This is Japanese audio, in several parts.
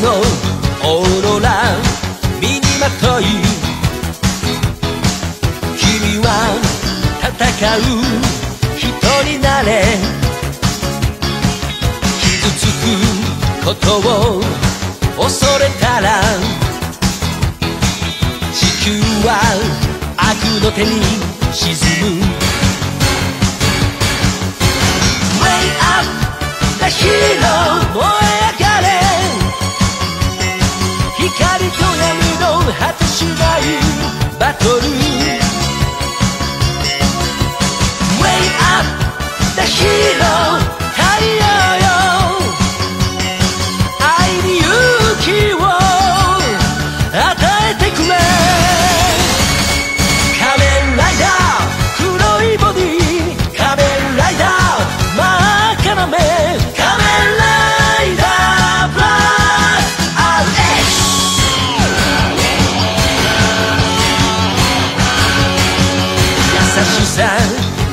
のオーロラ身にまとい。君は戦う人になれ。傷つくことを恐れたら地球は悪の手に沈む。さ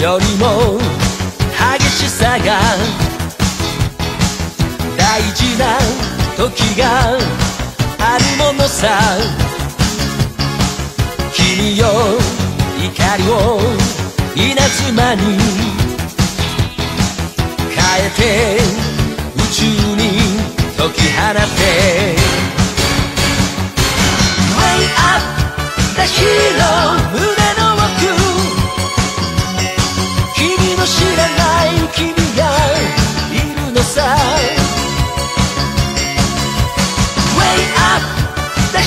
よりも激しさが大事な時があるものさ。君よ怒りを稲妻に変えて宇宙に解き放て。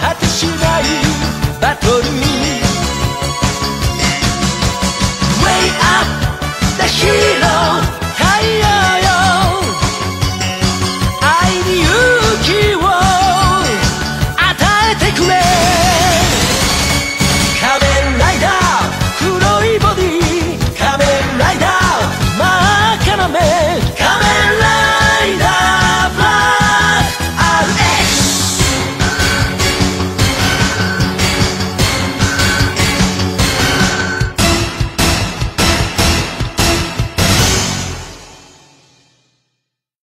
果てしないバトル Way up the hero 太陽よ愛に勇気を与えてくれ仮面ライダー黒いボディ仮面ライダー真っ赤な目